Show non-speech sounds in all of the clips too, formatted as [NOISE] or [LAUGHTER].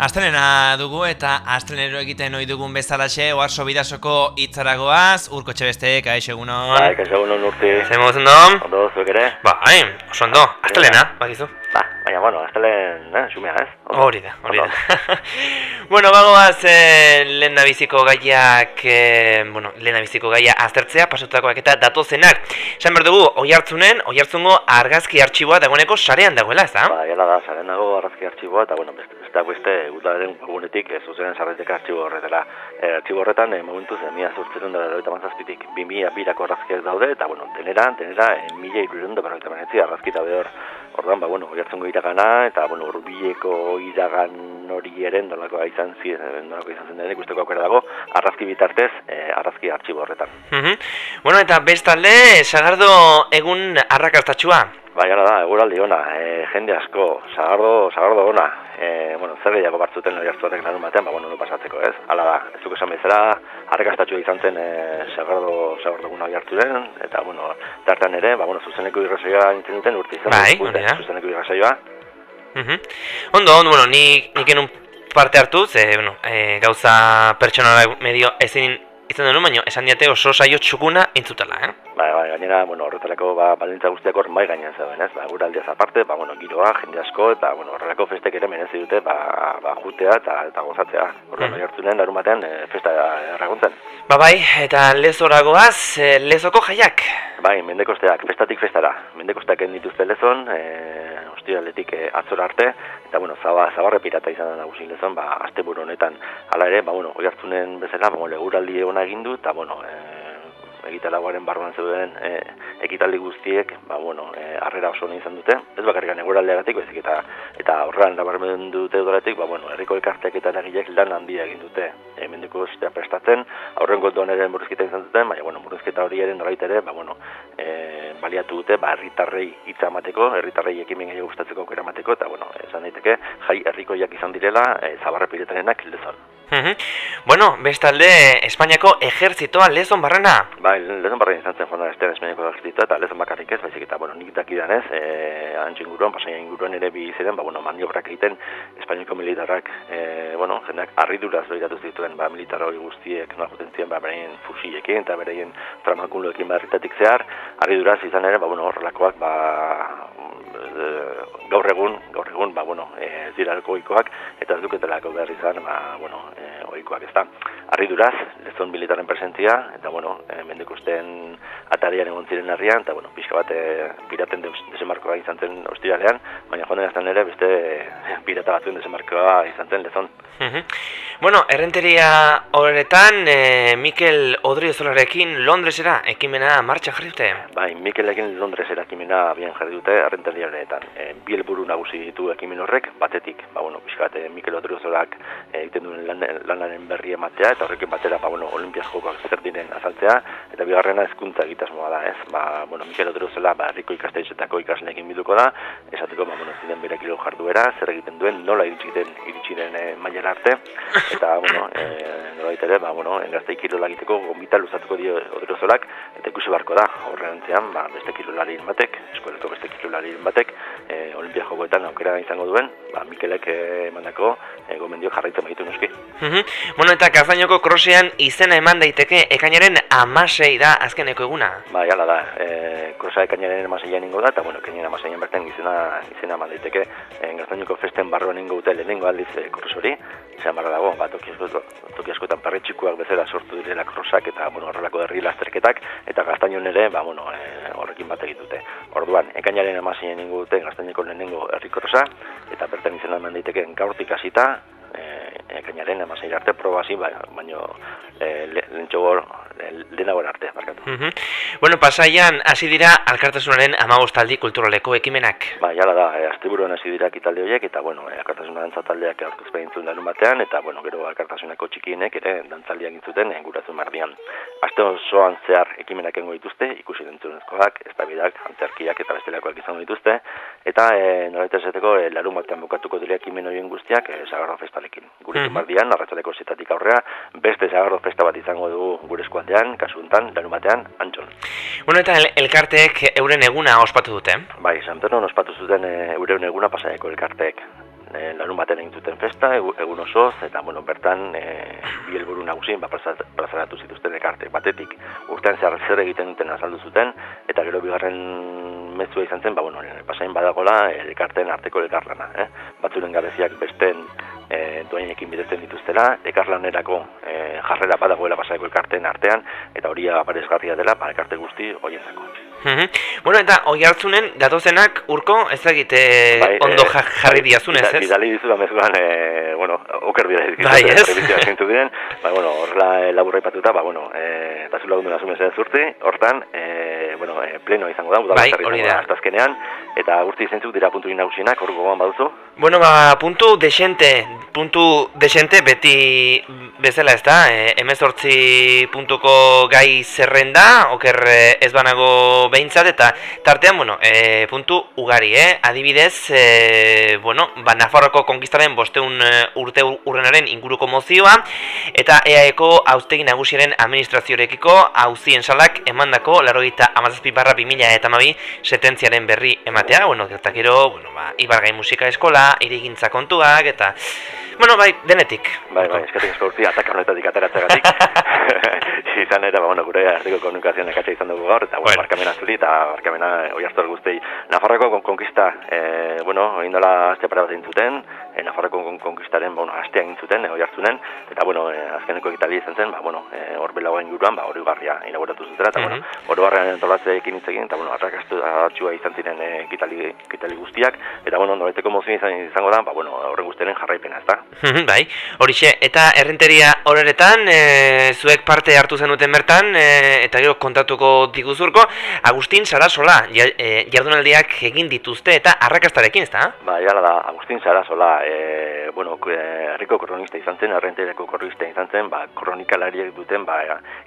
Astelena dugu eta astelenero egiten ohi dugun bezalaxe oarso bidasoko itzaragoaz, urko txebeste, kaixo egunon. Bai, kaixo egunon urti. Zer ondo? Ondo, zuek ere? Ba, hain, oso ondo, astelena, bakizu. Ba, baina, bueno, astelen, eh, xumea, ez? Hori da, hori da. [LAUGHS] bueno, bagoaz, eh, lehen nabiziko gaiak, eh, bueno, lehen nabiziko gaia aztertzea, pasutakoak eta datozenak. Esan behar dugu, oi hartzunen, oi hartzungo argazki artxiboa dagoeneko sarean dagoela, ez da? Ba, gela da, sarean dago argazki artxiboa, eta, bueno, beste, beste, beste, gutaren gunetik, ez zuzenen sarreteka artxibo horretela. E, artxibo horretan, e, momentu zen, mila zurtzerun dara eroita mazazpitik, bi mila birako argazkiak daude, eta, bueno, denera, denera, e, mila irurun da berroita manetzi argazki eta behor. Orduan, ba, bueno, oiartzungo iragana, eta, bueno, urbileko iragan hori eren, donako izan zi, donako izan zen denek, usteko aukera dago, arrazki bitartez, e, arrazki artxibo horretan. Mm Bueno, eta bestalde, sagardo egun arrakastatxua? Bai, gara da, eguraldi ona, e, jende asko, sagardo, sagardo ona, e, bueno, zer gehiago bartzuten hori hartzuatek larun batean, ba, bueno, no pasatzeko, ez? Hala da, ez duk esan bezala, arrakastatxua izan zen e, sagardo, sagardo guna harturen, eta, bueno, tartan ere, ba, bueno, zuzeneko irrazoioa nintzen duten urte izan, bai, urte, zuzeneko irrazoioa. Mm -hmm. Ondo, ondo, bueno, nik, nik enun parte hartuz, e, bueno, e, gauza pertsonala medio ezin izan denun, baina esan diate oso saio txukuna intzutela, eh? Bai, bai, gainera, bueno, horretarako ba, balintza guztiak hor mai gainean zeuden, ez? Ba, gura aldiaz aparte, ba, bueno, giroa, jende asko, eta, bueno, horrelako festek ere menezi dute, ba, ba jutea eta, eta gozatzea. Horren, mm. hartzunen, darun batean, e, festa erraguntzen. Ba, bai, eta lezoragoaz, e, lezoko jaiak? Bai, mendekosteak, festatik festara. Mendekosteak dituzte lezon, e, ostiraletik e, atzora arte, eta, bueno, zaba, zabarre pirata izan da nagusin lezon, ba, azte honetan. Hala ere, ba, bueno, oi hartzunen bezala, ba, leguraldi egona egin du, eta, bueno, e, egitalagoaren barruan zeuden e, ekitaldi guztiek, ba, bueno, e, arrera oso izan dute, ez bakarrik eguraldeagatik, baizik eta eta horrean nabarmen dute udoratik, ba, bueno, herriko elkarteak eta nagileak lan handia egin dute. Emendiko ztea prestatzen, aurrengo doan ere murrizketa izan zuten, baina, bueno, murrizketa hori ere ere, ba, bueno, e, baliatu dute, ba, herritarrei hitza amateko, herritarrei ekimen gehiago gustatzeko aukera amateko, eta, bueno, esan daiteke, jai herrikoiak izan direla, e, zabarre piletarenak Bueno, bestalde, Espainiako ejertzitoa lezon barrena? Bai, lezon barrena izan zen fonda este Espainiako ejertzitoa eta lezon bakarrik ez, baizik eta, bueno, nik dakidan ez, e, antxo inguruan, pasaia inguruan ere bi ziren, ba, bueno, maniobrak egiten Espainiako militarrak, e, bueno, jendeak arriduraz behiratu zituen, ba, militar hori guztiek, nola juten ziren, ba, bereien fusiekin eta bereien tramakuloekin barritatik zehar, arriduraz izan ere, ba, bueno, horrelakoak, ba, e, gaur egun, gaur egun, ba, bueno, e, ziralko oikoak, eta ez duketelako behar izan, ba, bueno, e, oikoak ez da. Arri duraz, lezon militaren presentzia, eta, bueno, e, mendikusten atarian egon ziren herrian, eta, bueno, pixka bat e, piraten desemarkoa izan zen ostiralean, baina joan denazten ere, beste pirata batzuen desemarkoa izan zen lezon. Bueno, errenteria horretan, e, Mikel Odriozolarekin Londresera ekimena martxan jarri dute? Bai, Mikelekin Londresera ekimena abian jarri dute errenteria horretan. E, Bielburu nagusi ditu ekimen horrek, batetik, ba, bueno, pixkat, e, Mikel Odriozolak egiten duen lan, lanaren berri ematea, eta horrekin batera, ba, bueno, olimpiaz jokoak zer diren azaltzea, eta bigarrena ezkuntza egitasmoa da, ez? Ba, bueno, Mikel Odriozola, ba, herriko ikastetxetako ikasleekin biduko da, esateko, ba, bueno, ziren berakilo jarduera, zer egiten duen, nola iritsi den, iritsi den e, arte, eta, bueno, e, nola ere, ba, bueno, engazte ikirola egiteko gomita luzatuko dio odrozolak, eta ikusi barko da, horrean zean, ba, beste kirolari batek, eskueleko beste kirolari batek, e, olimpia jokoetan aukera izango duen, ba, Mikelek emandako e, gomendio jarraitzen baitu noski. bueno, eta kazainoko krosean izena eman daiteke ekainaren amasei da azkeneko eguna? Ba, jala da, e, krosa ekainaren amaseian ingo da, eta bueno, ekainaren amaseian bertan izena, izena eman daiteke, e, gaztainoko festen barruan ingo dute lehenengo aldiz e, krosori, izan barra dago, ba, toki, asko, toki askoetan perretxikuak bezala sortu direla krosak eta bueno, horrelako herri lasterketak eta gaztainon ere ba, bueno, e, horrekin bat egitute. Orduan, ekainaren amazinen ingo dute gaztaineko lehenengo herri krosa eta bertan izan eman daitekeen gaurtik hasita e, ekainaren amazin arte probasi, ba, baino e, lehentxo lehenagoen arte, barkatu. Mm Bueno, pasaian, hasi dira alkartasunaren amagostaldi kulturaleko ekimenak. Ba, jala da, e, astiburuan hasi dira ekitalde horiek, eta, bueno, e, alkartasunaren zataldeak aurkuz behintzun darun batean, eta, bueno, gero alkartasuneko txikienek ere dantzaldiak intzuten engurazun mardian. Aste osoan zehar ekimenak engo dituzte, ikusi dentzunezkoak, ez da bidak, antzerkiak eta bestelakoak izango dituzte, eta, e, noraita esateko, e, larun batean bukatuko dira ekimen horien guztiak, e, Sagarro Festalekin. Gure mm -hmm. arratzaleko zetatik aurrea, beste Sagarro Festa bat izango dugu gure eskualdean, kasuntan, larun batean, antxon. Bueno, eta el elkarteek euren eguna ospatu dute? Bai, Santono ospatu zuten e, euren eguna pasaiako elkarteek. e, larun baten egin zuten festa, egun osoz, eta, bueno, bertan, e, bi helburu nagusien, ba, plazaratu zituzten ekarte. Batetik, urtean zer, zer egiten duten azaldu zuten, eta gero bigarren mezua izan zen, ba, bueno, pasain badagola, ekarten arteko elkarlana, eh? Batzuren gabeziak besten e, duainekin bidetzen dituztela, ekarlanerako e, jarrera badagoela pasaiko elkarten artean, eta hori aparezgarria dela, ba, elkarte guzti horientzako. Bueno, eta oi hartzunen, datozenak urko, ez egite bai, ondo e, jarri diazun ez? Bidali dizu da mezuan, e, bueno, oker bidali dizu. Bai, ez? diren, [LAUGHS] ba, bueno, horrela e, laburra ipatuta, ba, bueno, e, eta zula gundu nasumen zen zurti, hortan, e, bueno, e, pleno izango da, bai, hori da. Azkenean, eta guzti zentzuk dira puntu inagusienak, hor gogoan baduzu? Bueno, ba, puntu desente, puntu desente beti bezala ez da, e, emezortzi puntuko gai zerrenda, oker ez banago behintzat, eta tartean, bueno, e, puntu ugari, eh? Adibidez, e, bueno, ba, Nafarroko konkistaren bosteun urte urrenaren inguruko mozioa, eta EAEko hauztegi nagusiaren administraziorekiko hauzien salak emandako laroita amazazpi barra bimila eta mabi setentziaren berri ematea, bueno, gertakero, bueno, ba, ibargai musika eskola, irigintza kontuak, eta, bueno, bai, denetik. Bai, bai, eskatik esko urti, atak honetatik ateratzegatik. [LAUGHS] [LAUGHS] izan ere, ba, bueno, gure artiko komunikazioan ekatxe izan dugu gaur, eta, bueno, bueno. barkamena zuri, eta barkamena oi hartu guztei. Nafarroko konkista, eh, bueno, oindala azte pare bat zuten, e, Nafarroko konkistaren, bueno, astea egin zuten, e, oi hartzunen, eta, bueno, e, azkeneko ekitali izan zen, ba, bueno, e, hor belagoen juruan, ba, hori garria inauguratu zutera, eta, mm -hmm. bueno, hori garrian entolatzea ekin hitzekin, eta, bueno, arrakastu atxua izan ziren e, ekitali, ekitali guztiak, eta, bueno, noraiteko mozien izan, izango da, ba, bueno, horren guztiaren jarraipena, ez da. bai, horixe, eta errenteria horretan, e, zuek parte hartu zenuten bertan, e, eta gero kontatuko diguzurko, Agustin Sarasola, e, jardunaldiak egin dituzte, eta arrakastarekin, ez da? Ba, jala da, Agustin Sarasola, e, bueno, herriko kronista izan zen, errentereko kronista izan zen, ba, kronikalariak duten, ba,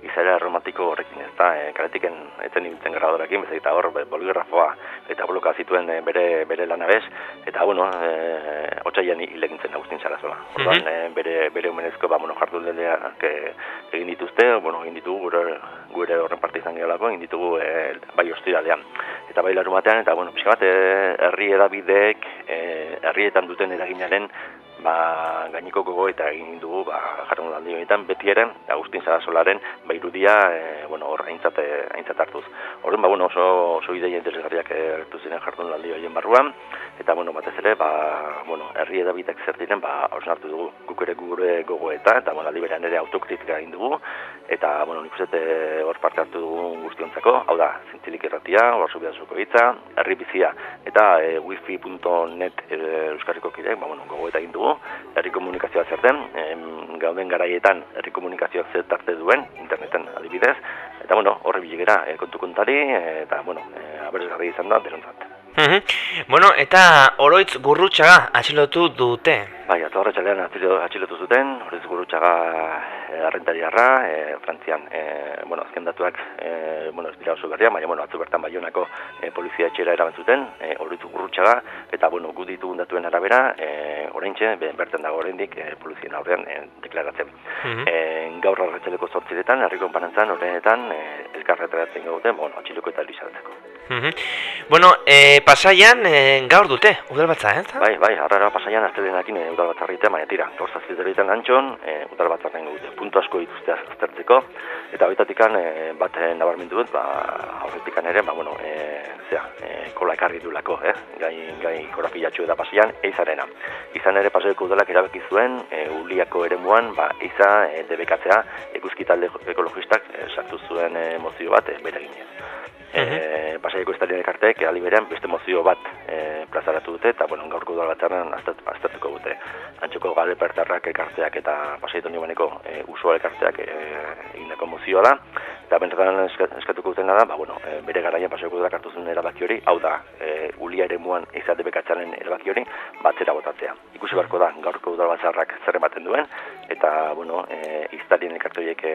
izaera romantiko horrekin ez da, e, karetiken etzen ibiltzen gradorekin, bez eta hor, boligrafoa eta bloka zituen bere, bere lanabez, eta, bueno, e, otxaian hilekin zen Agustin Sarazola. Mm -hmm. e, bere, bere humenezko, ba, bueno, jartu deneak egin dituzte, bueno, egin ditugu, gure, gure horren parte izan gehalako, egin ditugu, e, bai ostiralean. Eta bai larumatean, eta, bueno, pixka bat, herri edabideek, herrietan duten eraginaren ba, gainiko gogo eta egin dugu ba, jarren daldi honetan, beti ere, Agustin Zarasolaren ba, irudia e, bueno, hor aintzat, aintzat hartuz. Horren, ba, bueno, oso, oso ideia interesgarriak hartu ziren jardun daldi horien barruan, eta bueno, batez ere, ba, bueno, herri edabitek zer diren, ba, hartu dugu. Guk ere gure gogoeta, eta bueno, liberan ere autokritika egin dugu, eta bueno, nik uste hor parte hartu dugu guztiontzako, hau da, zintzilik erratia, hor zubiazuko hitza, herri bizia, eta e, wifi.net e, euskarriko kidek, ba, bueno, gogoeta egin dugu, herri komunikazioa zer den, gauden garaietan herri komunikazioak zer tarte duen, interneten adibidez, eta bueno, horre bilegera e, kontu kontari, eta bueno, e, izan da, denontzat. Bueno, eta oroitz gurrutxaga atxilotu dute. Bai, atzo horretxalean atxilotu zuten, oroitz gurrutxaga e, arrentariarra, e, frantzian, e, bueno, azken datuak, e, bueno, ez dira oso berria, baina, bueno, atzo bertan baionako e, polizia etxera eraban zuten, e, oroitz gurrutxaga, eta, bueno, gut ditugun datuen arabera, e, oraintxe, bertan dago oraindik e, polizien aurrean e, deklaratzen. Mm e, gaur arretxaleko zortziretan, herriko panantzan, horrenetan, e, elkarretaratzen gauten, bueno, atxiloko eta elizateko. Bueno, e, pasaian e, gaur dute, udal batza, eh? Bai, bai, harrara pasaian azte denakin e, udal batza rite, baina tira, gaur zazpiteretan antxon, e, udal batza dute, puntu asko dituzte aztertzeko, eta baitatikan e, bat nabarmendu dut, ba, aurretikan ere, ba, bueno, e, zera, e, kola ekarri du lako, eh? gai, gai korapilatxu eta pasaian, eizarena. Izan ere pasaiko udalak erabeki zuen, e, uliako ere muan, ba, eiza e, debekatzea, ekuskitalde ekologistak e, sartu zuen e, mozio bat, e, bere ginez. E, Pasaiako estalien ekartek, aliberean beste mozio bat e, plazaratu dute, eta bueno, gaurko dual batzaren aztertuko dute. Antxoko gale pertarrak ekartzeak eta pasaitu nibaneko e, usual ekartzeak e, egindako mozioa da. Eta benretan eskatuko dutena da, ba, bueno, e, bere garaia pasaiako duak hartu zuen erabaki hori, hau da, e, ulia ere muan izate bekatzaren erabaki hori, batzera botatzea. Ikusi barko da, gaurko dual batzarrak zer ematen duen, eta, bueno, e, iztalien ekartoiek e,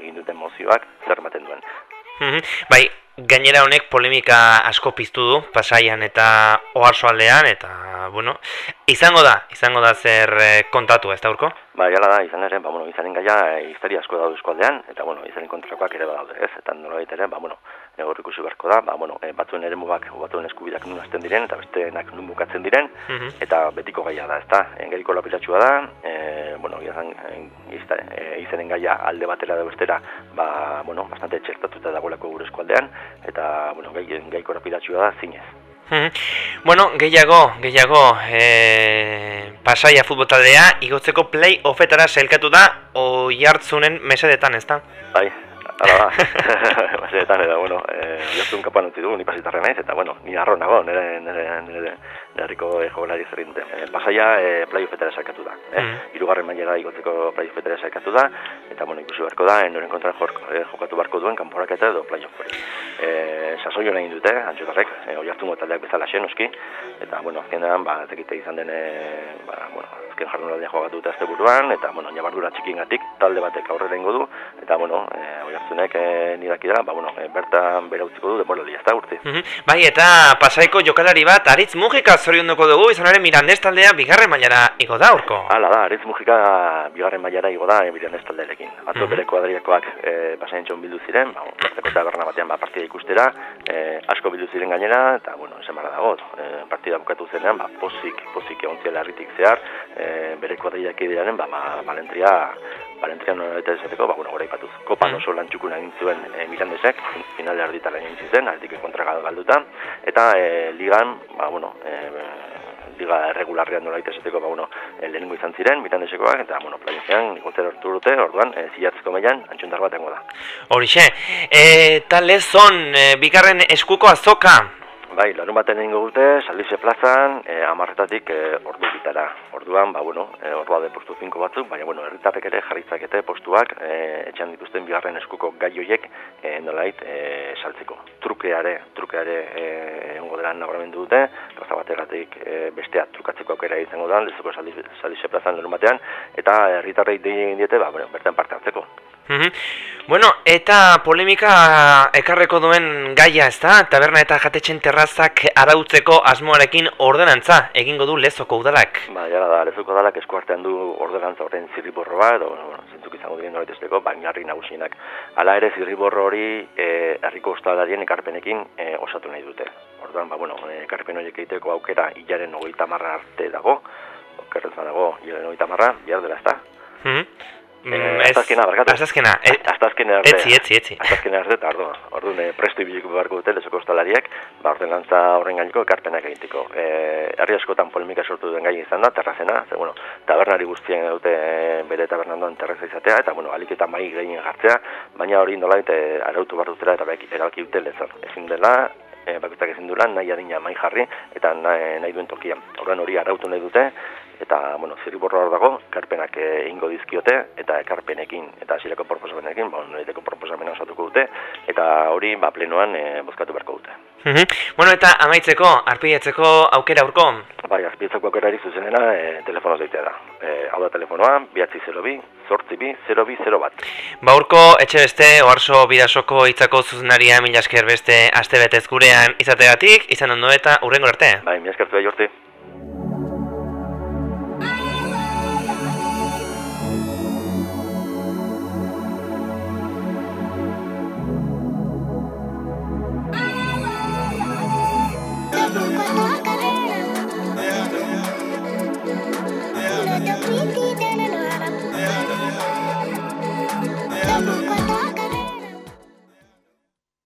egin duten mozioak zer ematen duen. Bai, Gainera honek polemika asko piztu du pasaian eta oharsoaldean eta bueno, izango da, izango da zer eh, kontatu ez da? Ba, gala da, izan ere, ba, bueno, izanen gaia e, asko da eskualdean eta bueno, izanen kontrakoak ere badaude, ez? Eta nola ere, ba, bueno, e, hor ikusi beharko da, ba, bueno, e, batzuen ere mugak, batzuen eskubidak nun hasten diren, eta besteenak nun bukatzen diren, Mhm. eta betiko gaia da, ezta? Engeriko lapilatxua da, e, bueno, izan, e, izanen gaia alde batera da bestera, ba, bueno, bastante txertatuta dagoelako gure eskualdean, eta, bueno, gai, gaiko lapilatxua da, zinez. Mhm. Bueno, gehiago, gehiago, e, pasaia futbol taldea, igotzeko play-offetara sailkatu da, oi hartzunen mesedetan, ezta? Bai, hala da. [LAUGHS] Basetan, eta, bueno, e, joztun kapan utzi du, ni pasitarra naiz, eta, bueno, ni arro nago, nire, nire, nire, Herriko e, jogelari zerrinte. E, pasaia e, playoffetara sakatu da. Eh? Mm. Irugarren mailera igotzeko playoffetara sakatu da, eta bueno, ikusi beharko da, noren kontra jokatu beharko duen kanporaketa edo playoff hori. E, sasoi hona dute, antxotarrek, e, oi hartungo taldeak bezala xen, oski, eta bueno, azkenean, ba, tekite izan den, e, ba, bueno, azken jardunaldia jokatu dute azte buruan, eta bueno, nabardura txikingatik talde batek aurrera ingo du, eta bueno, e, oi hartzunek e, nidaki da, ba, bueno, e, bertan bera utziko du, denboraldia, ez da urti. Mhm. Bai, eta pasaiko jokalari bat, aritz mugika zorionduko dugu, izan ere Mirandez taldea bigarren mailara igo da urko. Hala da, Aritz Mujika bigarren mailara igo da Emilian ez talderekin. Atzo Mhm. bere kuadriakoak e, pasain txon bildu ziren, ba, bertako taberna batean ba, partida ikustera, e, asko bildu ziren gainera, eta, bueno, esan barra dago, e, partida bukatu zenean, ba, pozik, pozik egon ziela herritik zehar, e, bere kuadriak idearen, ba, ma, balentria, balentria nola eta esateko, ba, bueno, gora ipatuz. Kopan Mhm. oso lantxukun egin zuen e, Mirandesek, finale arditara egin zizen, aldik kontra galduta, eta e, ligan, ba, bueno, e, liga erregularrean nola esateko, ba, bueno, e, lehenengo izan ziren, mirandesekoak, eta, bueno, playoffean, ikotzen hartu dute, orduan, e, zilatzeko mailan, antxundar batengo da. Horixe, eta lezon, e, bigarren eskuko azoka, Bai, larun baten egingo dute, Salize plazan, e, amarretatik e, ordu bitara. Orduan, ba, bueno, e, ordua de postu 5 batzuk, baina, bueno, herritarrek ere jarritzakete postuak, e, etxean dituzten bigarren eskuko gai hoiek e, nolait e, saltzeko. Trukeare, trukeare e, egongo dela nabaramendu dute, raza bategatik e, bestea trukatzeko aukera izango da, lezuko Salize, plazan larun batean, eta herritarrei dei egin diete, ba, bueno, bertan parte hartzeko. Bueno, eta polemika ekarreko duen gaia, ezta? Taberna eta jatetxen terrazak arautzeko asmoarekin ordenantza egingo du lezoko udalak. Ba, jara da, lezuko dalak esku artean du ordenantza horren zirriborroa, edo, bueno, zentzuk izango diren noraitezteko, bainarri nagusienak. Hala ere, zirriborro hori e, herriko ustalarien ekarpenekin e, osatu nahi dute. Orduan, ba, bueno, e, ekarpen horiek egiteko aukera hilaren hogeita marra arte dago, okerrentza dago, hilaren hogeita marra, bihar dela, ezta? Mhm. Eh, Mm, ez- astazkena, barkatu. Astazkena, e, Astazkena arte. etzi, etzi, etzi. Astazkena arte, eta orduan, orduan e, presto ibiliko beharko dute lezoko ostalariak, ba, ordenantza horren gaineko ekarpenak egiteko. E, herri askotan polemika sortu den gai izan da, terrazena, ze, bueno, tabernari guztien dute e, bere tabernandoan terraza izatea, eta, bueno, alik eta mai gehien jartzea, baina hori nolait arautu behar dutela eta erabaki dute lezon. Ezin dela, e, bakoitzak ezin duela, nahi adina mai jarri, eta nahi, nahi duen tokian. Horren hori arautu nahi dute, eta, bueno, zirriborro hor dago, ekarpenak eh, egingo dizkiote, eta ekarpenekin, eta hasierako proposamenekin, ba, noriteko proposamena osatuko dute, eta hori, ba, plenoan e, bozkatu beharko dute. Mhm. Bueno, eta amaitzeko, arpidetzeko aukera urko. Bai, azpietzako aukerari zuzenena e, telefonoz deitea da. E, hau da telefonoa, bihatzi 02, zortzi bi, 02, 0 bat. Baurko etxe beste, oarso bidasoko hitzako zuzenaria mila esker beste aste betez gurean izategatik, izan ondo eta urrengo arte. Bai, mi eskertu da jorti.